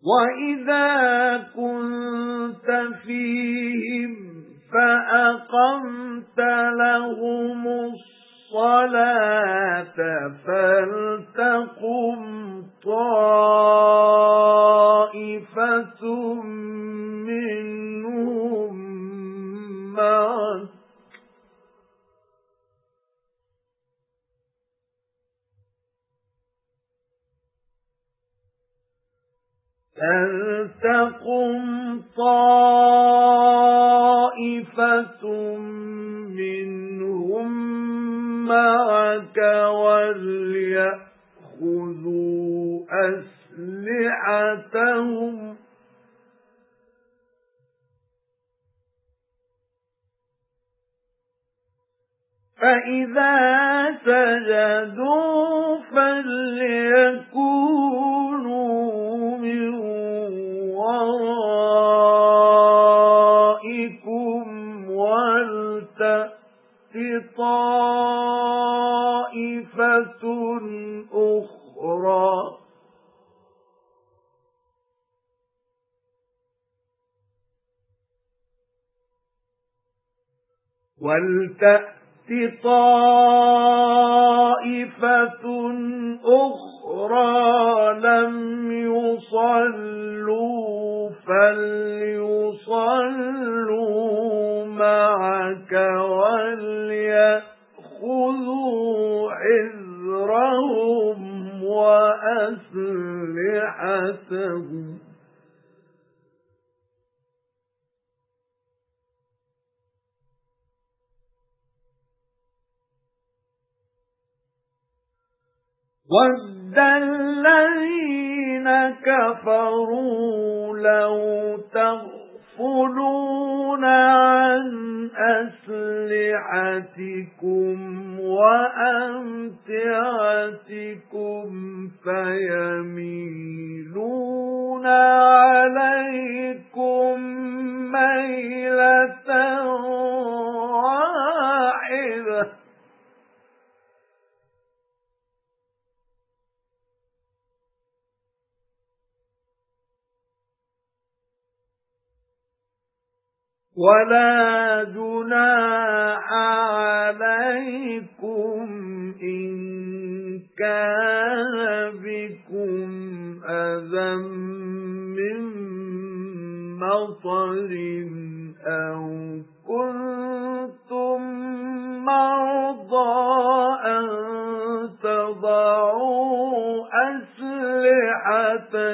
وَإِذَا كُنتَ فِيهِمْ فَأَقَمْتَ لَهُمُ الصَّلَاةَ فَلْتَقُمْ طَائِفَةٌ مِنْهُمْ مَعَكَ فَلْتَقُمْ طَائِفَةٌ مِنْهُمْ مَعَكَ وَلْيَأْخُذُوا أَسْلِحَتَهُمْ فَإِذَا سَجَدُوا فَلْيَكُونُوا طَائِفَةٌ أُخْرَى. وَلْتَأْتِ طَائِفَةٌ أُخْرَى لَمْ يُصَلُّوا فَلْيُصَلُّوا مَعَكَ وَلْيَأْخُذُوا حِذْرَهُمْ وَأَسْلِحَتَهُمْ. وَدَّ الَّذِينَ كَفَرُوا لَوْ تَغْفُلُونَ أَسْلِحَتِكُمْ وَأَمْتِعَتِكُمْ فَيَمِيلُونَ وَلَا جُنَاحَ عَلَيْكُمْ إِن كَانَ بِكُمْ أَذًى مِّن مَّطَرٍ أَوْ كُنتُم مَّرْضَىٰ أَن تَضَعُوا أَسْلِحَتَكُمْ